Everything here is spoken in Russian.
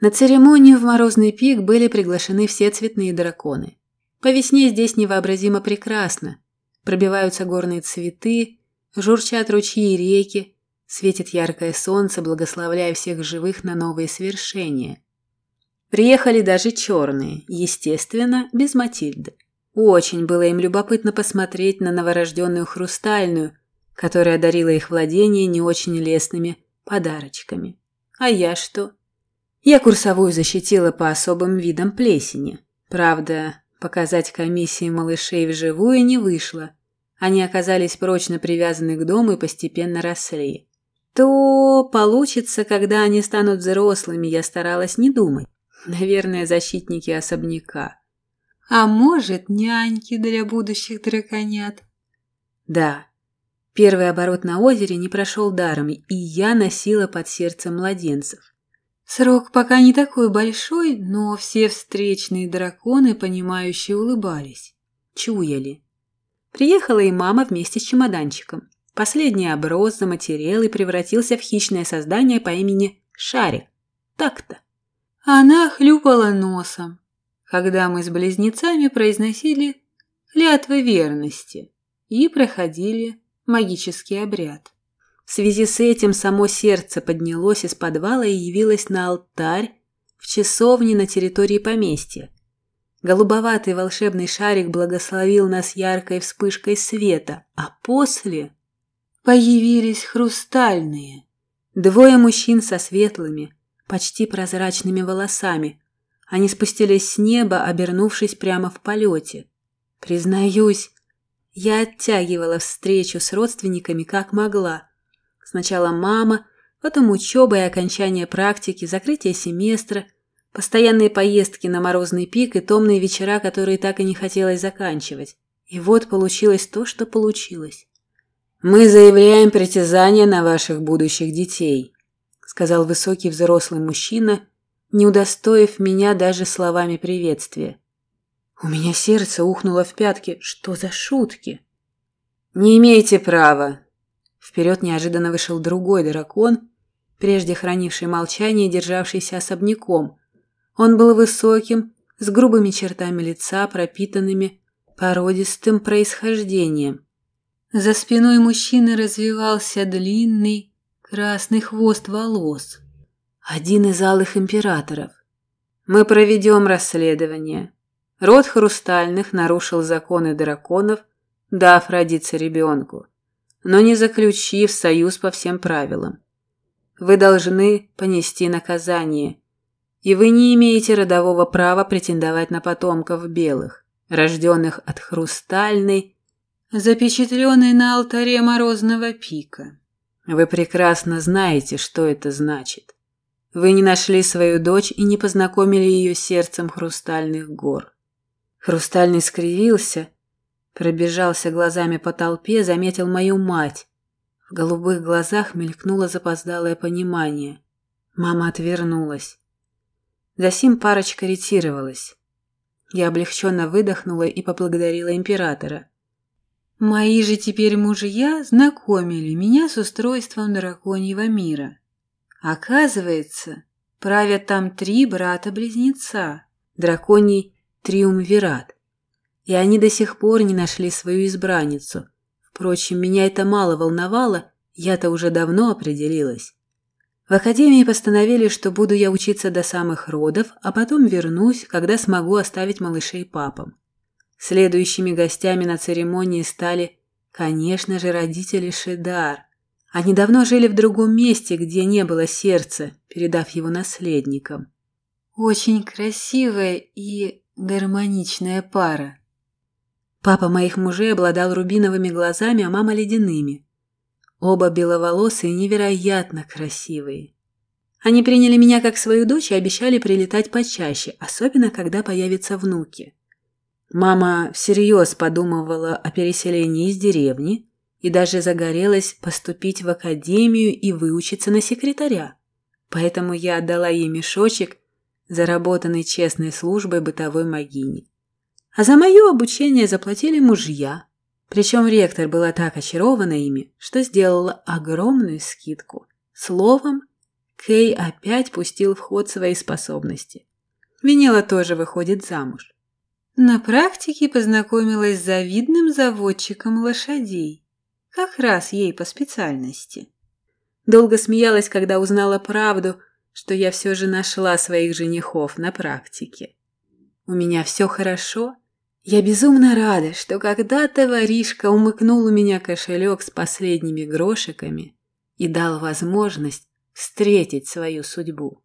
На церемонию в Морозный пик были приглашены все цветные драконы. По весне здесь невообразимо прекрасно. Пробиваются горные цветы, журчат ручьи и реки, светит яркое солнце, благословляя всех живых на новые свершения. Приехали даже черные, естественно, без Матильды. Очень было им любопытно посмотреть на новорожденную хрустальную, которая одарила их владение не очень лестными подарочками. А я что? Я курсовую защитила по особым видам плесени. Правда, показать комиссии малышей вживую не вышло. Они оказались прочно привязаны к дому и постепенно росли. То получится, когда они станут взрослыми, я старалась не думать. Наверное, защитники особняка. А может, няньки для будущих драконят? Да. Первый оборот на озере не прошел даром, и я носила под сердцем младенцев. Срок пока не такой большой, но все встречные драконы, понимающие, улыбались. Чуяли. Приехала и мама вместе с чемоданчиком. Последний оброс, заматерел и превратился в хищное создание по имени Шарик. Так-то. Она хлюпала носом, когда мы с близнецами произносили клятвы верности и проходили магический обряд. В связи с этим само сердце поднялось из подвала и явилось на алтарь в часовне на территории поместья. Голубоватый волшебный шарик благословил нас яркой вспышкой света, а после появились хрустальные. Двое мужчин со светлыми, почти прозрачными волосами. Они спустились с неба, обернувшись прямо в полете. Признаюсь, я оттягивала встречу с родственниками как могла. Сначала мама, потом учеба и окончание практики, закрытие семестра, постоянные поездки на морозный пик и томные вечера, которые так и не хотелось заканчивать. И вот получилось то, что получилось. «Мы заявляем притязание на ваших будущих детей», сказал высокий взрослый мужчина, не удостоив меня даже словами приветствия. У меня сердце ухнуло в пятки. Что за шутки? Не имеете права. Вперед неожиданно вышел другой дракон, прежде хранивший молчание и державшийся особняком. Он был высоким, с грубыми чертами лица, пропитанными породистым происхождением. За спиной мужчины развивался длинный, красный хвост волос. Один из алых императоров. Мы проведем расследование. Род Хрустальных нарушил законы драконов, дав родиться ребенку, но не заключив союз по всем правилам. Вы должны понести наказание, и вы не имеете родового права претендовать на потомков белых, рожденных от хрустальной, запечатленной на алтаре морозного пика. Вы прекрасно знаете, что это значит. Вы не нашли свою дочь и не познакомили ее сердцем хрустальных гор. Хрустальный скривился, пробежался глазами по толпе, заметил мою мать. В голубых глазах мелькнуло запоздалое понимание. Мама отвернулась. Засим парочка ретировалась. Я облегченно выдохнула и поблагодарила императора. Мои же теперь мужья знакомили меня с устройством драконьего мира. Оказывается, правят там три брата-близнеца, драконий триумвират. И они до сих пор не нашли свою избранницу. Впрочем, меня это мало волновало, я-то уже давно определилась. В академии постановили, что буду я учиться до самых родов, а потом вернусь, когда смогу оставить малышей папам. Следующими гостями на церемонии стали, конечно же, родители Шедар. Они давно жили в другом месте, где не было сердца, передав его наследникам. Очень красивая и гармоничная пара. Папа моих мужей обладал рубиновыми глазами, а мама ледяными. Оба беловолосые и невероятно красивые. Они приняли меня как свою дочь и обещали прилетать почаще, особенно когда появятся внуки. Мама всерьез подумывала о переселении из деревни и даже загорелась поступить в академию и выучиться на секретаря. Поэтому я отдала ей мешочек, заработанный честной службой бытовой магини. А за мое обучение заплатили мужья. Причем ректор была так очарована ими, что сделала огромную скидку. Словом, Кей опять пустил в ход свои способности. Винила тоже выходит замуж. На практике познакомилась с завидным заводчиком лошадей. Как раз ей по специальности. Долго смеялась, когда узнала правду, что я все же нашла своих женихов на практике. У меня все хорошо. Я безумно рада, что когда-то воришка умыкнул у меня кошелек с последними грошиками и дал возможность встретить свою судьбу.